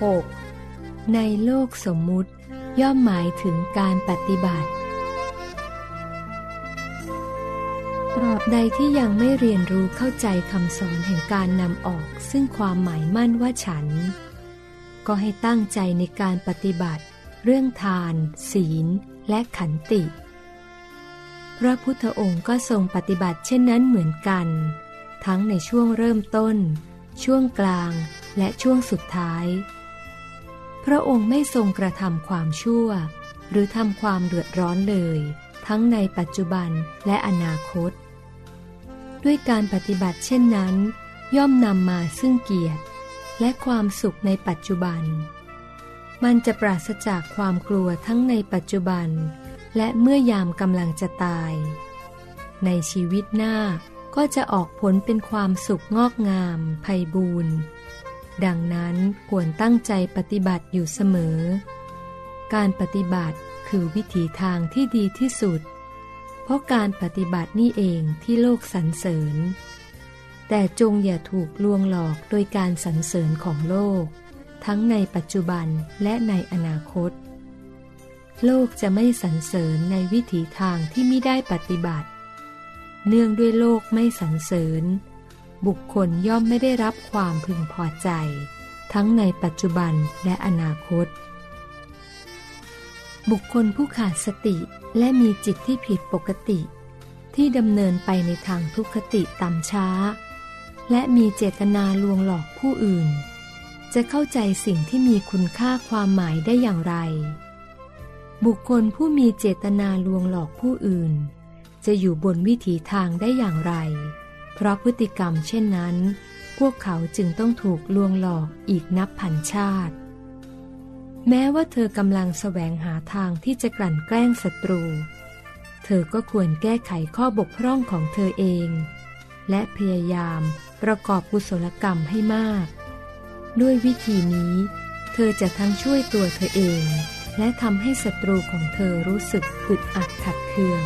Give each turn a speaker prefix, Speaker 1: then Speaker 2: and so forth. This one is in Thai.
Speaker 1: 6. ในโลกสมมุติย่อมหมายถึงการปฏิบัติ ตราบใดที่ยังไม่เรียนรู้เข้าใจคำสอนแห่งการนำออก ซึ่งความหมายมั่นว่าฉัน ก็ให้ตั้งใจในการปฏิบัติ เรื่องทาน ศีล และขันติ พระพุทธองค์ก็ทรงปฏิบัติเช่นนั้นเหมือนกัน ทั้งในช่วงเริ่มต้น ช่วงกลาง และช่วงสุดท้าย พระองค์ไม่ทรงกระทำความชั่ว หรือทำความเดือดร้อนเลย ทั้งในปัจจุบันและอนาคต ด้วยการปฏิบัติเช่นนั้น ย่อมนำมาซึ่งเกียรติ และความสุขในปัจจุบัน มันจะปราศจากความกลัวทั้งในปัจจุบัน และเมื่อยามกำลังจะตาย ในชีวิตหน้าก็จะออกผลเป็นความสุขงอกงามไพบูรณ์ ดังนั้นควรตั้งใจปฏิบัติอยู่เสมอ การปฏิบัติคือวิถีทางที่ดีที่สุด เพราะการปฏิบัตินี่เองที่โลกสรรเสริญ แต่จงอย่าถูกลวงหลอกโดยการสรรเสริญของโลก ทั้งในปัจจุบันและในอนาคต โลกจะไม่สรรเสริญในวิถีทางที่ไม่ได้ปฏิบัติ เนื่องด้วยโลกไม่สรรเสริญ บุคคลย่อมไม่ได้รับความพึงพอใจ ทั้งในปัจจุบันและอนาคต บุคคลผู้ขาดสติและมีจิตที่ผิดปกติ ที่ดำเนินไปในทางทุกขติต่ำช้า และมีเจตนาลวงหลอกผู้อื่น จะเข้าใจสิ่งที่มีคุณค่าความหมายได้อย่างไร บุคคลผู้มีเจตนาลวงหลอกผู้อื่น จะอยู่บนวิถีทางได้อย่างไร เพราะพฤติกรรมเช่นนั้น พวกเขาจึงต้องถูกลวงหลอกอีกนับพันชาติ แม้ว่าเธอกำลังแสวงหาทางที่จะกลั่นแกล้งศัตรู เธอก็ควรแก้ไขข้อบกพร่องของเธอเอง และพยายามประกอบกุศลกรรมให้มาก ด้วยวิธีนี้ เธอจะทั้งช่วยตัวเธอเอง และทำให้ศัตรูของเธอรู้สึกอึดอัดขัดเคือง